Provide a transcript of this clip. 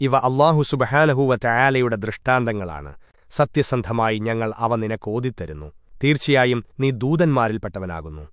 ഇവ അള്ളാഹു സുബഹാനഹൂവ ചായാലയുടെ ദൃഷ്ടാന്തങ്ങളാണ്. സത്യസന്ധമായി ഞങ്ങൾ അവ നിനക്കോതിത്തരുന്നു തീർച്ചയായും നീ ദൂതന്മാരിൽപ്പെട്ടവനാകുന്നു.